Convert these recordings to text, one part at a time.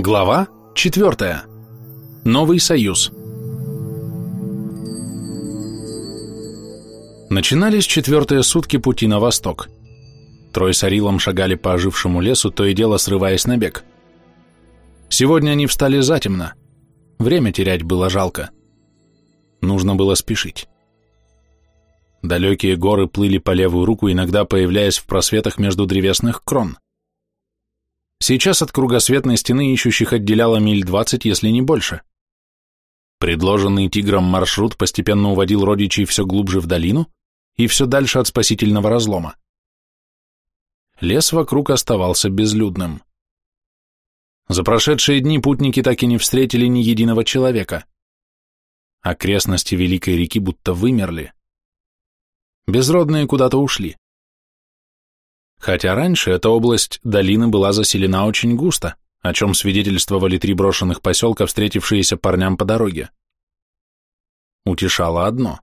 Глава 4. Новый союз. Начинались четвертые сутки пути на восток. Трой с Арилом шагали по ожившему лесу, то и дело срываясь на бег. Сегодня они встали затемно. Время терять было жалко. Нужно было спешить. Далекие горы плыли по левую руку, иногда появляясь в просветах между древесных крон. Сейчас от кругосветной стены ищущих отделяло миль двадцать, если не больше. Предложенный тигром маршрут постепенно уводил родичей все глубже в долину и все дальше от спасительного разлома. Лес вокруг оставался безлюдным. За прошедшие дни путники так и не встретили ни единого человека. Окрестности Великой реки будто вымерли. Безродные куда-то ушли. Хотя раньше эта область долины была заселена очень густо, о чем свидетельствовали три брошенных поселка, встретившиеся парням по дороге. Утешало одно.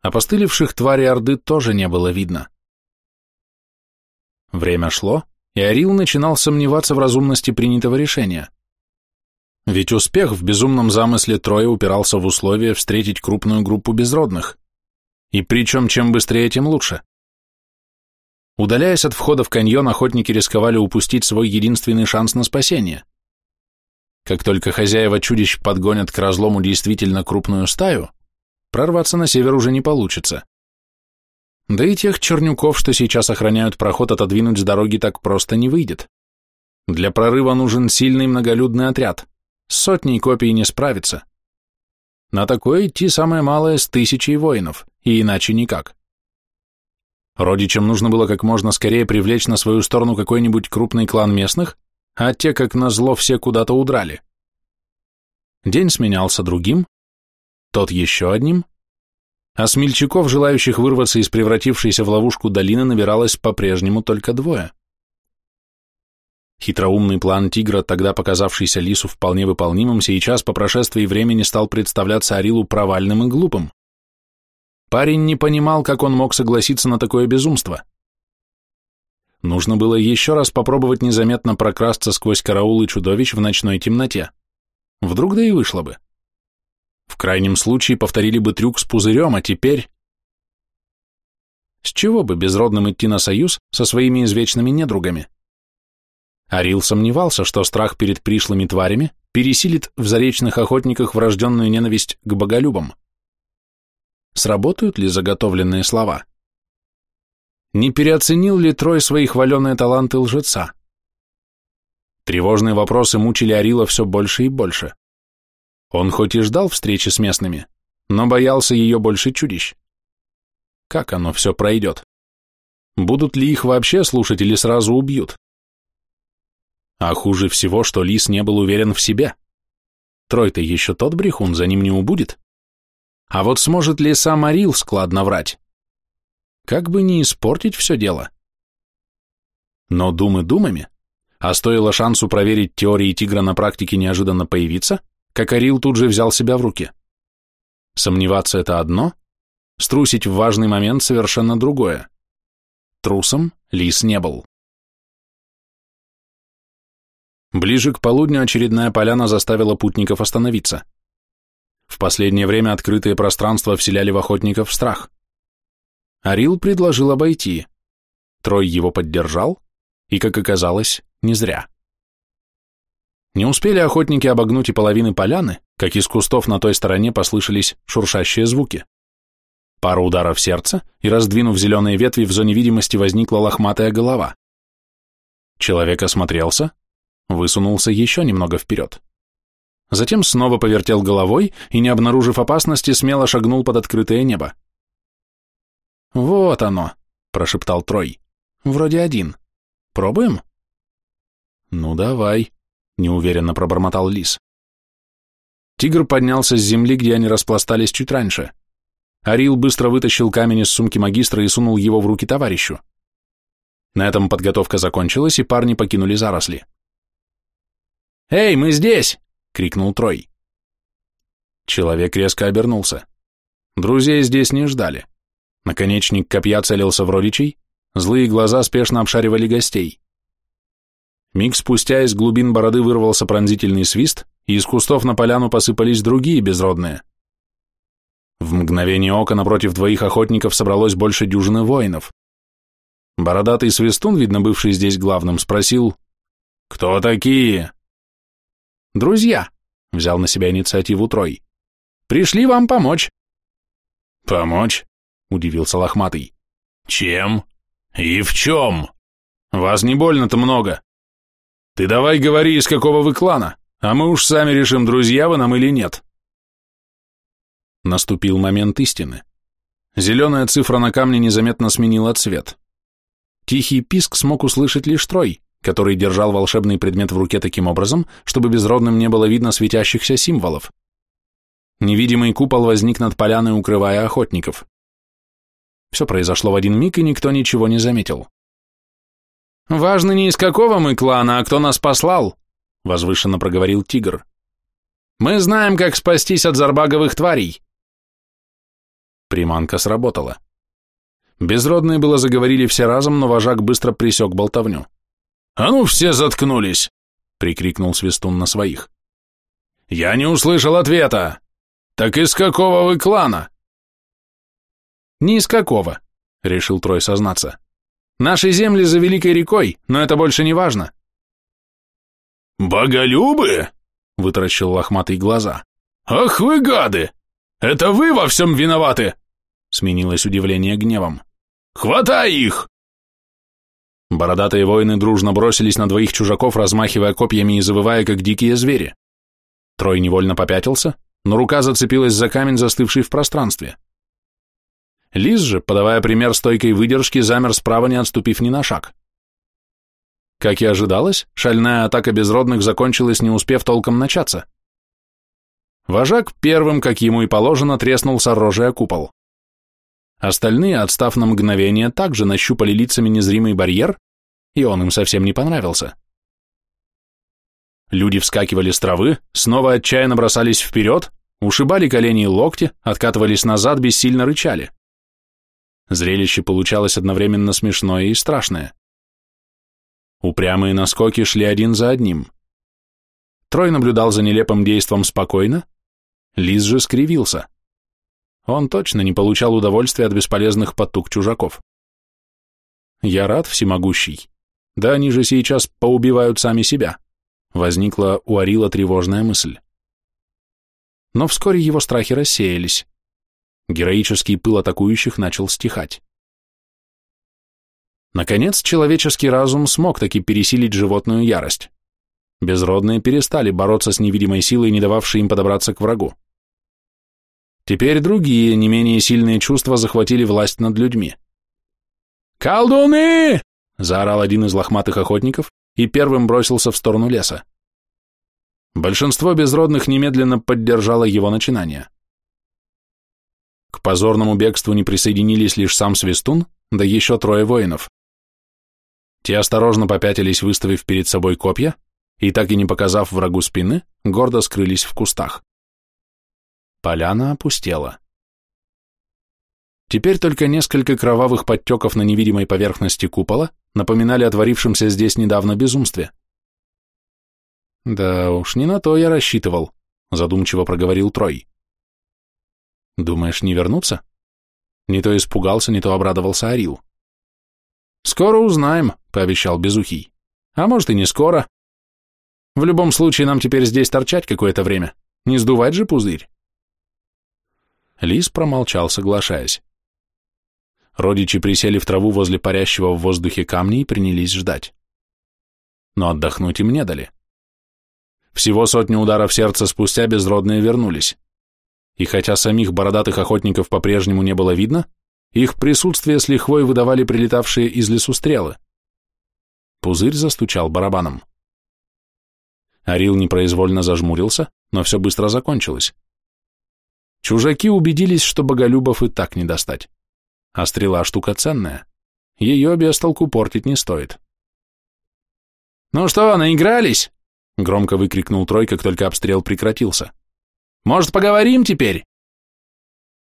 Опостылевших тварей Орды тоже не было видно. Время шло, и Арил начинал сомневаться в разумности принятого решения. Ведь успех в безумном замысле Троя упирался в условие встретить крупную группу безродных. И причем чем быстрее, тем лучше. Удаляясь от входа в каньон, охотники рисковали упустить свой единственный шанс на спасение. Как только хозяева чудищ подгонят к разлому действительно крупную стаю, прорваться на север уже не получится. Да и тех чернюков, что сейчас охраняют проход, отодвинуть с дороги так просто не выйдет. Для прорыва нужен сильный многолюдный отряд. С сотней копий не справится. На такое идти самое малое с тысячей воинов, и иначе никак. Родичам нужно было как можно скорее привлечь на свою сторону какой-нибудь крупный клан местных, а те, как назло, все куда-то удрали. День сменялся другим, тот еще одним, а смельчаков, желающих вырваться из превратившейся в ловушку долины, набиралось по-прежнему только двое. Хитроумный план тигра, тогда показавшийся лису вполне выполнимым, сейчас по прошествии времени стал представляться Арилу провальным и глупым. Парень не понимал, как он мог согласиться на такое безумство. Нужно было еще раз попробовать незаметно прокрасться сквозь караулы чудовищ в ночной темноте. Вдруг да и вышло бы. В крайнем случае повторили бы трюк с пузырем, а теперь... С чего бы безродным идти на союз со своими извечными недругами? Арил сомневался, что страх перед пришлыми тварями пересилит в заречных охотниках врожденную ненависть к боголюбам. Сработают ли заготовленные слова? Не переоценил ли Трой свои хваленые таланты лжеца? Тревожные вопросы мучили Арила все больше и больше. Он хоть и ждал встречи с местными, но боялся ее больше чудищ. Как оно все пройдет? Будут ли их вообще слушать или сразу убьют? А хуже всего, что Лис не был уверен в себе. Трой-то еще тот брехун, за ним не убудет. А вот сможет ли сам Арил складно врать? Как бы не испортить все дело. Но думы думами, а стоило шансу проверить теории тигра на практике неожиданно появиться, как Арил тут же взял себя в руки. Сомневаться это одно, струсить в важный момент совершенно другое. Трусом Лис не был. Ближе к полудню очередная поляна заставила путников остановиться. В последнее время открытые пространства вселяли в охотников страх. Арил предложил обойти. Трой его поддержал, и, как оказалось, не зря. Не успели охотники обогнуть и половины поляны, как из кустов на той стороне послышались шуршащие звуки. Пара ударов сердца, и, раздвинув зеленые ветви, в зоне видимости возникла лохматая голова. Человек осмотрелся, высунулся еще немного вперед. Затем снова повертел головой и, не обнаружив опасности, смело шагнул под открытое небо. «Вот оно», — прошептал Трой. «Вроде один. Пробуем?» «Ну, давай», — неуверенно пробормотал Лис. Тигр поднялся с земли, где они распластались чуть раньше. Арил быстро вытащил камень из сумки магистра и сунул его в руки товарищу. На этом подготовка закончилась, и парни покинули заросли. «Эй, мы здесь!» Крикнул Трой. Человек резко обернулся. Друзей здесь не ждали. Наконечник копья целился в родичей, злые глаза спешно обшаривали гостей. Миг спустя из глубин бороды вырвался пронзительный свист, и из кустов на поляну посыпались другие безродные. В мгновение ока напротив двоих охотников собралось больше дюжины воинов. Бородатый свистун, видно бывший здесь главным, спросил «Кто такие?» «Друзья», — взял на себя инициативу Трой. «Пришли вам помочь». «Помочь?» — удивился Лохматый. «Чем? И в чем? Вас не больно-то много. Ты давай говори, из какого вы клана, а мы уж сами решим, друзья вы нам или нет». Наступил момент истины. Зеленая цифра на камне незаметно сменила цвет. Тихий писк смог услышать лишь Трой, который держал волшебный предмет в руке таким образом, чтобы безродным не было видно светящихся символов. Невидимый купол возник над поляной, укрывая охотников. Все произошло в один миг, и никто ничего не заметил. «Важно не из какого мы клана, а кто нас послал», — возвышенно проговорил тигр. «Мы знаем, как спастись от зарбаговых тварей». Приманка сработала. Безродные было заговорили все разом, но вожак быстро присек болтовню. «А ну все заткнулись!» — прикрикнул Свистун на своих. «Я не услышал ответа! Так из какого вы клана?» «Ни из какого», — решил Трой сознаться. «Наши земли за Великой рекой, но это больше не важно». «Боголюбы?» — вытаращил лохматый глаза. «Ах вы гады! Это вы во всем виноваты!» Сменилось удивление гневом. «Хватай их!» Бородатые воины дружно бросились на двоих чужаков, размахивая копьями и завывая, как дикие звери. Трой невольно попятился, но рука зацепилась за камень, застывший в пространстве. Лиз же, подавая пример стойкой выдержки, замер справа, не отступив ни на шаг. Как и ожидалось, шальная атака безродных закончилась, не успев толком начаться. Вожак первым, как ему и положено, треснул с оружия купол. Остальные, отстав на мгновение, также нащупали лицами незримый барьер, и он им совсем не понравился. Люди вскакивали с травы, снова отчаянно бросались вперед, ушибали колени и локти, откатывались назад, бессильно рычали. Зрелище получалось одновременно смешное и страшное. Упрямые наскоки шли один за одним. Трой наблюдал за нелепым действом спокойно, Лиз же скривился. Он точно не получал удовольствия от бесполезных потуг чужаков. Я рад, всемогущий. Да они же сейчас поубивают сами себя. Возникла у Арила тревожная мысль. Но вскоре его страхи рассеялись. Героический пыл атакующих начал стихать. Наконец, человеческий разум смог таки пересилить животную ярость. Безродные перестали бороться с невидимой силой, не дававшей им подобраться к врагу. Теперь другие, не менее сильные чувства захватили власть над людьми. «Колдуны!» — заорал один из лохматых охотников и первым бросился в сторону леса. Большинство безродных немедленно поддержало его начинание. К позорному бегству не присоединились лишь сам Свистун, да еще трое воинов. Те осторожно попятились, выставив перед собой копья, и, так и не показав врагу спины, гордо скрылись в кустах. Поляна опустела. Теперь только несколько кровавых подтеков на невидимой поверхности купола напоминали о творившемся здесь недавно безумстве. «Да уж, не на то я рассчитывал», — задумчиво проговорил Трой. «Думаешь, не вернуться?» Не то испугался, не то обрадовался Арил. «Скоро узнаем», — пообещал Безухий. «А может и не скоро. В любом случае нам теперь здесь торчать какое-то время. Не сдувать же пузырь». Лис промолчал, соглашаясь. Родичи присели в траву возле парящего в воздухе камня и принялись ждать. Но отдохнуть им не дали. Всего сотню ударов сердца спустя безродные вернулись. И хотя самих бородатых охотников по-прежнему не было видно, их присутствие с лихвой выдавали прилетавшие из лесу стрелы. Пузырь застучал барабаном. Арил непроизвольно зажмурился, но все быстро закончилось. Чужаки убедились, что боголюбов и так не достать. А стрела штука ценная. Ее без толку портить не стоит. «Ну что, наигрались?» — громко выкрикнул Трой, как только обстрел прекратился. «Может, поговорим теперь?»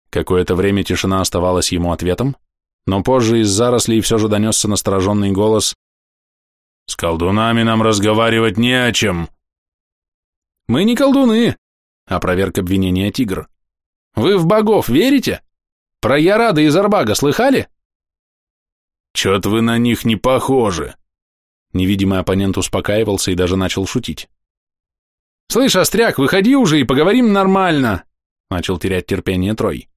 Какое-то время тишина оставалась ему ответом, но позже из зарослей все же донесся настороженный голос. С колдунами нам разговаривать не о чем. Мы не колдуны, опроверг обвинения тигр. Вы в богов верите? Про Ярада из Арбага слыхали? Чё-то вы на них не похожи. Невидимый оппонент успокаивался и даже начал шутить. «Слышь, Остряк, выходи уже и поговорим нормально!» Начал терять терпение Трой.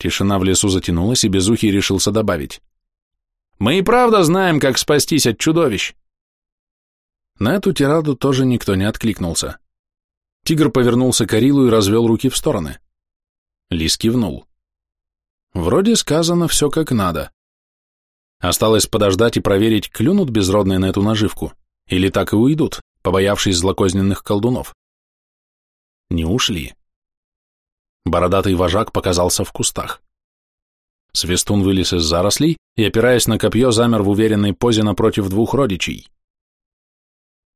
Тишина в лесу затянулась, и Безухий решился добавить. «Мы и правда знаем, как спастись от чудовищ!» На эту тираду тоже никто не откликнулся. Тигр повернулся к Арилу и развел руки в стороны. Лис кивнул. Вроде сказано все как надо. Осталось подождать и проверить, клюнут безродные на эту наживку, или так и уйдут, побоявшись злокозненных колдунов. Не ушли. Бородатый вожак показался в кустах. Свистун вылез из зарослей и, опираясь на копье, замер в уверенной позе напротив двух родичей.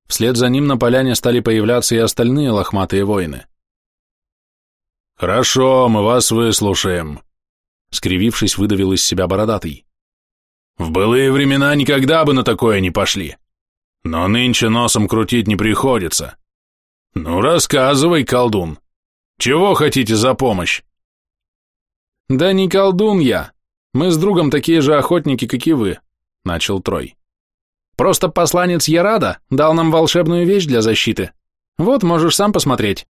Вслед за ним на поляне стали появляться и остальные лохматые воины. «Хорошо, мы вас выслушаем», — скривившись, выдавил из себя бородатый. «В былые времена никогда бы на такое не пошли, но нынче носом крутить не приходится. Ну, рассказывай, колдун, чего хотите за помощь?» «Да не колдун я. Мы с другом такие же охотники, как и вы», — начал Трой. «Просто посланец Ярада дал нам волшебную вещь для защиты. Вот, можешь сам посмотреть».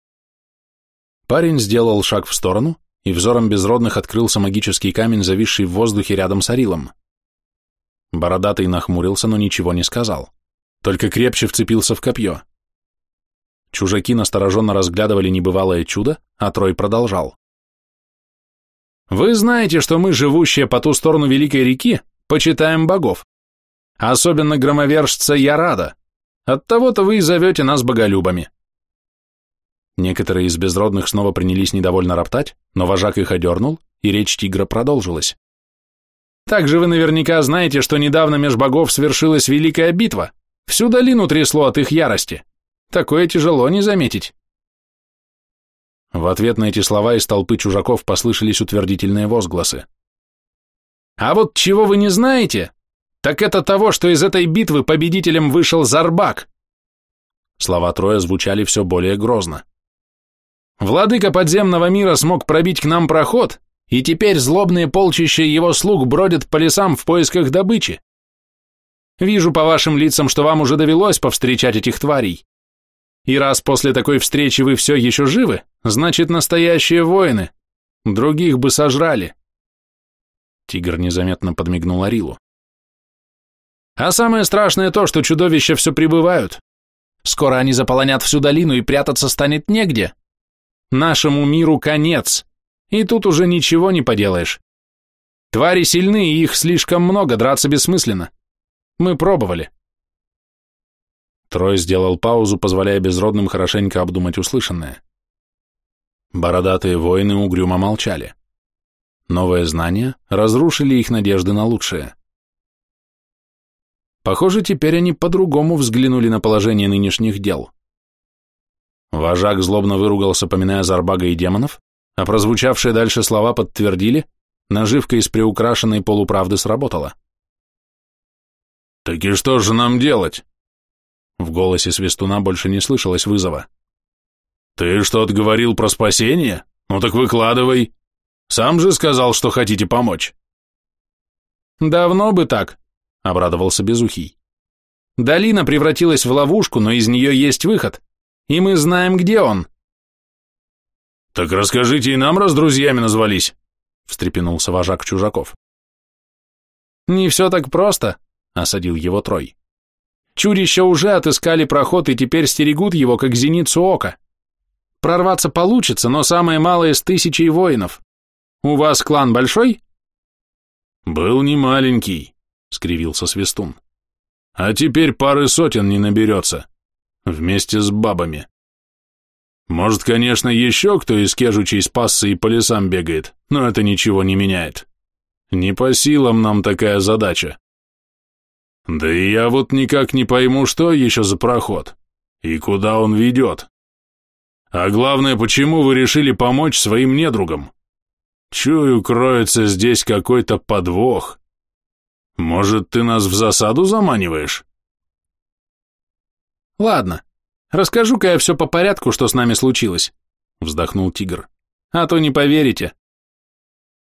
Парень сделал шаг в сторону, и взором безродных открылся магический камень, зависший в воздухе рядом с Арилом. Бородатый нахмурился, но ничего не сказал, только крепче вцепился в копье. Чужаки настороженно разглядывали небывалое чудо, а Трой продолжал. «Вы знаете, что мы, живущие по ту сторону Великой реки, почитаем богов. Особенно громовержца Ярада. Оттого-то вы и зовете нас боголюбами». Некоторые из безродных снова принялись недовольно роптать, но вожак их одернул, и речь тигра продолжилась. «Также вы наверняка знаете, что недавно меж богов свершилась великая битва. Всю долину трясло от их ярости. Такое тяжело не заметить. В ответ на эти слова из толпы чужаков послышались утвердительные возгласы. «А вот чего вы не знаете, так это того, что из этой битвы победителем вышел Зарбак!» Слова Троя звучали все более грозно. «Владыка подземного мира смог пробить к нам проход, и теперь злобные полчища его слуг бродят по лесам в поисках добычи. Вижу по вашим лицам, что вам уже довелось повстречать этих тварей. И раз после такой встречи вы все еще живы, значит, настоящие воины. Других бы сожрали. Тигр незаметно подмигнул Арилу. А самое страшное то, что чудовища все прибывают. Скоро они заполонят всю долину и прятаться станет негде. Нашему миру конец, и тут уже ничего не поделаешь. Твари сильны, и их слишком много, драться бессмысленно. Мы пробовали. Трой сделал паузу, позволяя безродным хорошенько обдумать услышанное. Бородатые воины угрюмо молчали. Новые знания разрушили их надежды на лучшее. Похоже, теперь они по-другому взглянули на положение нынешних дел. Вожак злобно выругался, поминая Зарбага и демонов, а прозвучавшие дальше слова подтвердили, наживка из приукрашенной полуправды сработала. «Так и что же нам делать?» В голосе Свистуна больше не слышалось вызова. «Ты что-то говорил про спасение? Ну так выкладывай. Сам же сказал, что хотите помочь». «Давно бы так», — обрадовался Безухий. «Долина превратилась в ловушку, но из нее есть выход, и мы знаем, где он». «Так расскажите и нам, раз друзьями назвались», — встрепенулся вожак чужаков. «Не все так просто», — осадил его Трой. Чудища уже отыскали проход и теперь стерегут его, как зеницу ока. Прорваться получится, но самое малое с тысячей воинов. У вас клан большой? Был не маленький, скривился Свистун. А теперь пары сотен не наберется. Вместе с бабами. Может, конечно, еще кто из кежучей спасся и по лесам бегает, но это ничего не меняет. Не по силам нам такая задача. Да и я вот никак не пойму, что еще за проход и куда он ведет. А главное, почему вы решили помочь своим недругам? Чую, кроется здесь какой-то подвох. Может, ты нас в засаду заманиваешь? Ладно, расскажу-ка я все по порядку, что с нами случилось, вздохнул тигр. А то не поверите.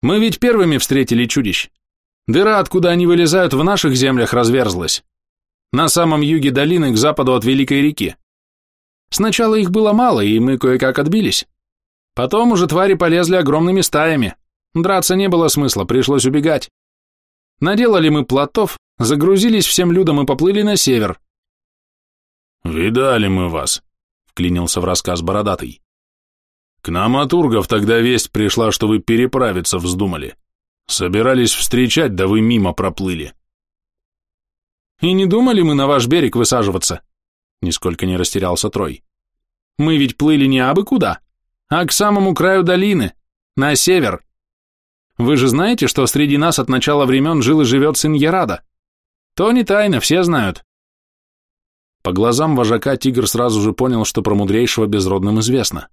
Мы ведь первыми встретили чудищ. Дыра, откуда они вылезают, в наших землях разверзлась. На самом юге долины, к западу от Великой реки. Сначала их было мало, и мы кое-как отбились. Потом уже твари полезли огромными стаями. Драться не было смысла, пришлось убегать. Наделали мы плотов, загрузились всем людом и поплыли на север. «Видали мы вас», — вклинился в рассказ Бородатый. «К нам от ургов тогда весть пришла, что вы переправиться вздумали. Собирались встречать, да вы мимо проплыли». «И не думали мы на ваш берег высаживаться?» Нисколько не растерялся Трой. «Мы ведь плыли не абы куда, а к самому краю долины, на север. Вы же знаете, что среди нас от начала времен жил и живет сын Ярада? То не тайна, все знают. По глазам вожака тигр сразу же понял, что про мудрейшего безродным известно.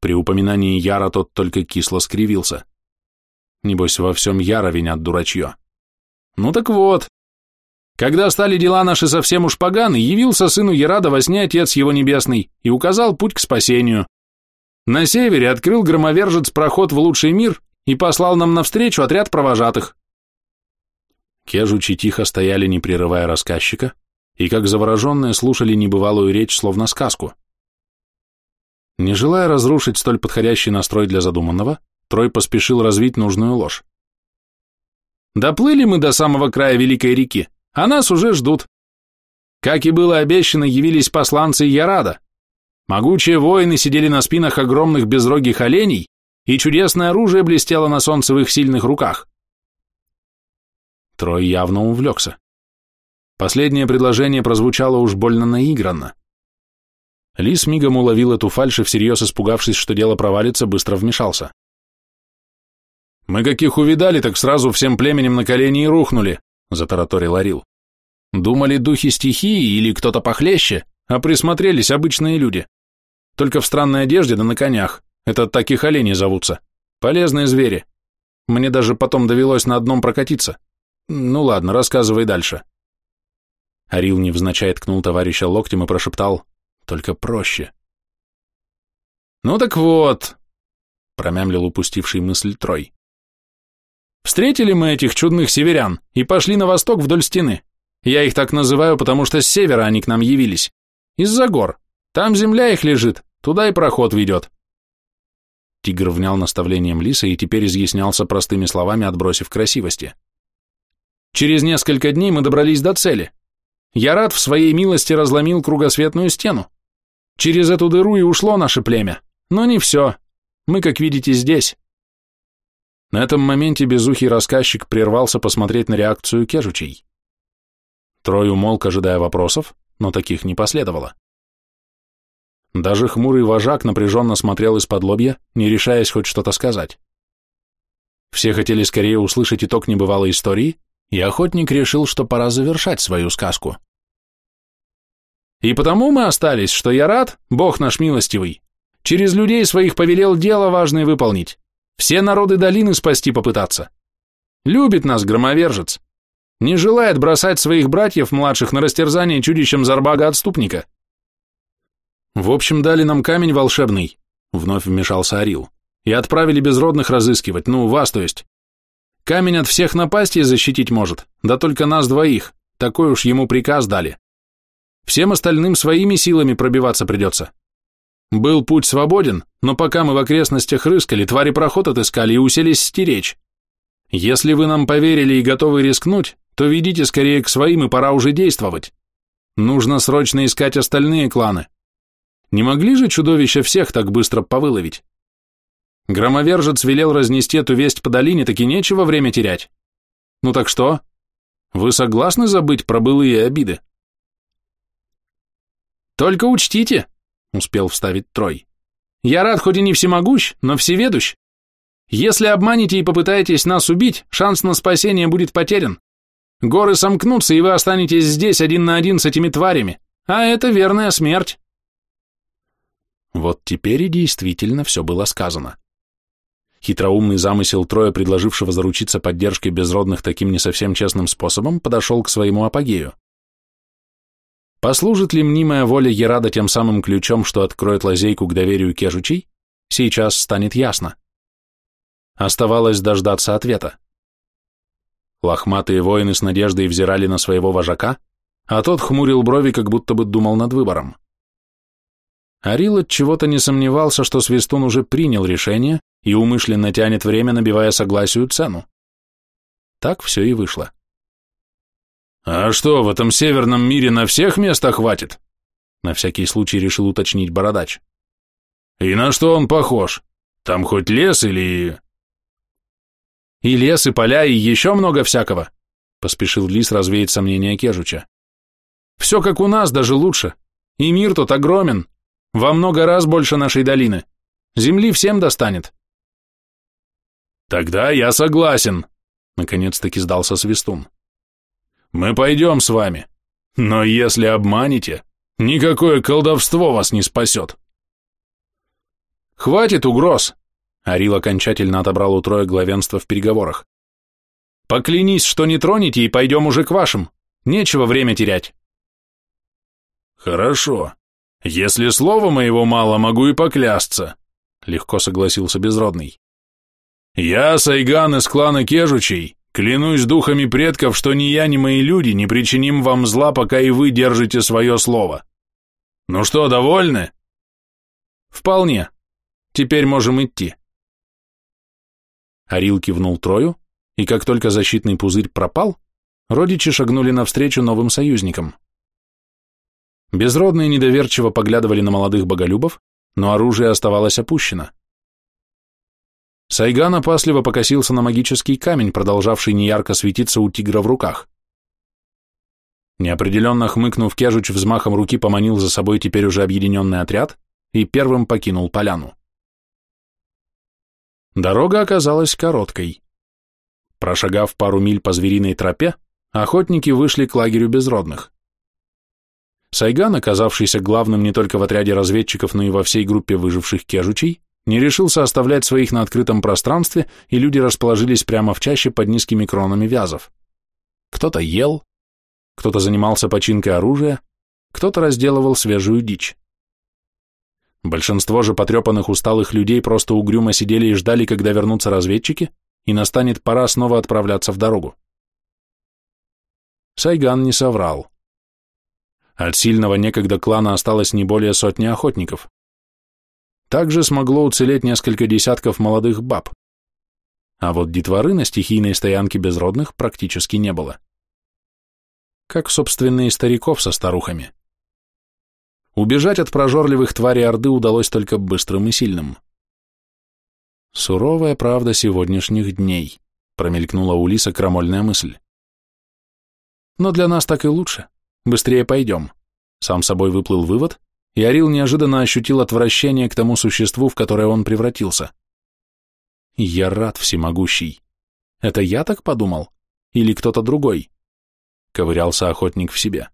При упоминании Яра тот только кисло скривился. Небось, во всем Яра винят дурачье. Ну так вот. Когда стали дела наши совсем уж поганы, явился сыну Ярада во сне Отец его Небесный и указал путь к спасению. На севере открыл громовержец проход в лучший мир и послал нам навстречу отряд провожатых. Кежучи тихо стояли, не прерывая рассказчика, и как завороженные слушали небывалую речь, словно сказку. Не желая разрушить столь подходящий настрой для задуманного, Трой поспешил развить нужную ложь. «Доплыли мы до самого края Великой реки, а нас уже ждут. Как и было обещано, явились посланцы Ярада. Могучие воины сидели на спинах огромных безрогих оленей и чудесное оружие блестело на солнце в их сильных руках. Трой явно увлекся. Последнее предложение прозвучало уж больно наигранно. Лис мигом уловил эту фальшь и всерьез испугавшись, что дело провалится, быстро вмешался. «Мы каких увидали, так сразу всем племенем на колени и рухнули», — затараторил Орил. «Думали духи стихии или кто-то похлеще, а присмотрелись обычные люди. Только в странной одежде да на конях. Это таких оленей зовутся. Полезные звери. Мне даже потом довелось на одном прокатиться. Ну ладно, рассказывай дальше. Арил невзначай ткнул товарища локтем и прошептал «Только проще». «Ну так вот», — промямлил упустивший мысль Трой. «Встретили мы этих чудных северян и пошли на восток вдоль стены. Я их так называю, потому что с севера они к нам явились. Из-за гор. Там земля их лежит, туда и проход ведет. Тигр внял наставлением лиса и теперь изъяснялся простыми словами, отбросив красивости. Через несколько дней мы добрались до цели. Я рад в своей милости разломил кругосветную стену. Через эту дыру и ушло наше племя. Но не все. Мы, как видите, здесь. На этом моменте безухий рассказчик прервался посмотреть на реакцию кежучей. Трой умолк, ожидая вопросов, но таких не последовало. Даже хмурый вожак напряженно смотрел из-под лобья, не решаясь хоть что-то сказать. Все хотели скорее услышать итог небывалой истории, и охотник решил, что пора завершать свою сказку. И потому мы остались, что я рад, Бог наш милостивый, через людей своих повелел дело важное выполнить, все народы долины спасти попытаться. Любит нас громовержец, не желает бросать своих братьев младших на растерзание чудищем Зарбага-отступника. В общем, дали нам камень волшебный, вновь вмешался Арил, и отправили безродных разыскивать, ну, вас, то есть. Камень от всех напастей защитить может, да только нас двоих, такой уж ему приказ дали. Всем остальным своими силами пробиваться придется. Был путь свободен, но пока мы в окрестностях рыскали, твари проход отыскали и уселись стеречь. Если вы нам поверили и готовы рискнуть, то ведите скорее к своим и пора уже действовать. Нужно срочно искать остальные кланы, не могли же чудовища всех так быстро повыловить? Громовержец велел разнести эту весть по долине, таки нечего время терять. Ну так что? Вы согласны забыть про былые обиды? Только учтите, успел вставить Трой. Я рад, хоть и не всемогущ, но всеведущ. Если обманете и попытаетесь нас убить, шанс на спасение будет потерян. Горы сомкнутся, и вы останетесь здесь один на один с этими тварями, а это верная смерть. Вот теперь и действительно все было сказано. Хитроумный замысел Троя, предложившего заручиться поддержкой безродных таким не совсем честным способом, подошел к своему апогею. Послужит ли мнимая воля Ерада тем самым ключом, что откроет лазейку к доверию кежучей, сейчас станет ясно. Оставалось дождаться ответа. Лохматые воины с надеждой взирали на своего вожака, а тот хмурил брови, как будто бы думал над выбором. Арил от чего-то не сомневался, что Свистун уже принял решение и умышленно тянет время, набивая согласию цену. Так все и вышло. «А что, в этом северном мире на всех местах хватит?» На всякий случай решил уточнить Бородач. «И на что он похож? Там хоть лес или...» «И лес, и поля, и еще много всякого», поспешил Лис развеять сомнения Кежуча. «Все как у нас, даже лучше. И мир тут огромен, во много раз больше нашей долины. Земли всем достанет. Тогда я согласен, наконец-таки сдался Свистун. Мы пойдем с вами. Но если обманете, никакое колдовство вас не спасет. Хватит угроз. Арил окончательно отобрал у Троя главенство в переговорах. Поклянись, что не тронете, и пойдем уже к вашим. Нечего время терять. Хорошо. Если слова моего мало, могу и поклясться, легко согласился Безродный. Я, Сайган из клана Кежучей, клянусь духами предков, что ни я, ни мои люди не причиним вам зла, пока и вы держите свое слово. Ну что, довольны? Вполне. Теперь можем идти. Арил кивнул Трою, и как только защитный пузырь пропал, родичи шагнули навстречу новым союзникам. Безродные недоверчиво поглядывали на молодых боголюбов, но оружие оставалось опущено. Сайган опасливо покосился на магический камень, продолжавший неярко светиться у тигра в руках. Неопределенно хмыкнув, Кежуч взмахом руки поманил за собой теперь уже объединенный отряд и первым покинул поляну. Дорога оказалась короткой. Прошагав пару миль по звериной тропе, охотники вышли к лагерю безродных. Сайган, оказавшийся главным не только в отряде разведчиков, но и во всей группе выживших кежучей, не решился оставлять своих на открытом пространстве, и люди расположились прямо в чаще под низкими кронами вязов. Кто-то ел, кто-то занимался починкой оружия, кто-то разделывал свежую дичь. Большинство же потрепанных усталых людей просто угрюмо сидели и ждали, когда вернутся разведчики, и настанет пора снова отправляться в дорогу. Сайган не соврал. От сильного некогда клана осталось не более сотни охотников. Также смогло уцелеть несколько десятков молодых баб. А вот детворы на стихийной стоянке безродных практически не было. Как, собственно, и стариков со старухами. Убежать от прожорливых тварей Орды удалось только быстрым и сильным. Суровая правда сегодняшних дней, промелькнула у Лиса крамольная мысль. Но для нас так и лучше. Быстрее пойдем. Сам собой выплыл вывод, и Арил неожиданно ощутил отвращение к тому существу, в которое он превратился. Я рад всемогущий. Это я так подумал? Или кто-то другой? Ковырялся охотник в себе.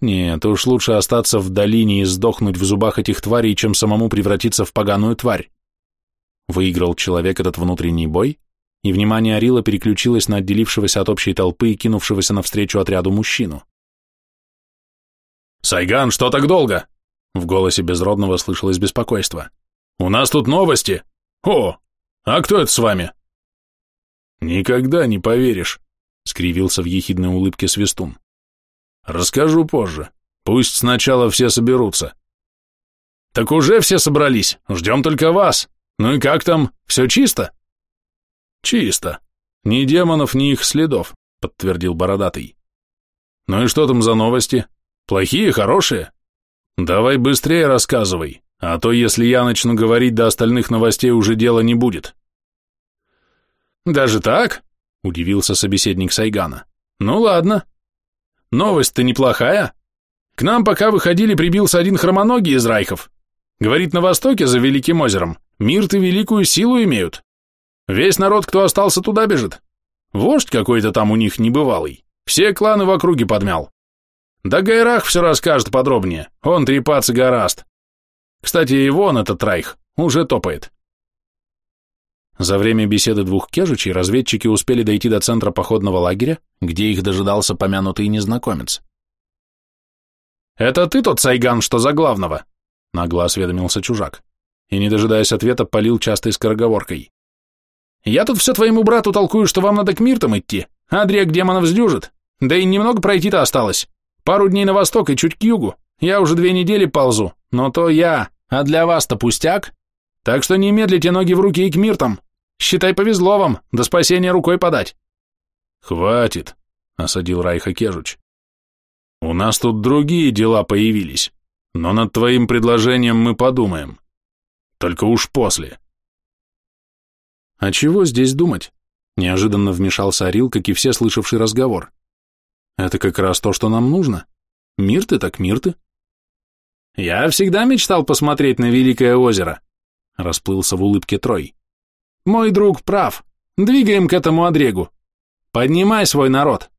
Нет, уж лучше остаться в долине и сдохнуть в зубах этих тварей, чем самому превратиться в поганую тварь. Выиграл человек этот внутренний бой, и внимание Арила переключилось на отделившегося от общей толпы и кинувшегося навстречу отряду мужчину. «Сайган, что так долго?» В голосе безродного слышалось беспокойство. «У нас тут новости! О, а кто это с вами?» «Никогда не поверишь», — скривился в ехидной улыбке Свистун. «Расскажу позже. Пусть сначала все соберутся». «Так уже все собрались. Ждем только вас. Ну и как там? Все чисто?» «Чисто. Ни демонов, ни их следов», — подтвердил Бородатый. «Ну и что там за новости? Плохие, хорошие? Давай быстрее рассказывай, а то если я начну говорить до остальных новостей, уже дела не будет. Даже так? Удивился собеседник Сайгана. Ну ладно. Новость-то неплохая. К нам пока выходили, прибился один хромоногий из Райхов. Говорит, на востоке, за Великим озером, мир-то великую силу имеют. Весь народ, кто остался, туда бежит. Вождь какой-то там у них небывалый. Все кланы в округе подмял. Да Гайрах все расскажет подробнее, он трепаться гораст. Кстати, и вон этот Райх уже топает. За время беседы двух кежичей разведчики успели дойти до центра походного лагеря, где их дожидался помянутый незнакомец. «Это ты тот Сайган, что за главного?» — нагло осведомился чужак, и, не дожидаясь ответа, полил частой скороговоркой. «Я тут все твоему брату толкую, что вам надо к Миртам идти, а Дрек демонов сдюжит, да и немного пройти-то осталось. Пару дней на восток и чуть к югу, я уже две недели ползу, но то я, а для вас-то пустяк. Так что не медлите ноги в руки и к Миртам, Считай, повезло вам, до спасения рукой подать. Хватит, осадил Райха Кежуч. У нас тут другие дела появились, но над твоим предложением мы подумаем. Только уж после. А чего здесь думать? Неожиданно вмешался Арил, как и все слышавший разговор. Это как раз то, что нам нужно. Мир ты так мир ты. Я всегда мечтал посмотреть на Великое озеро, расплылся в улыбке Трой. Мой друг прав. Двигаем к этому одрегу. Поднимай свой народ.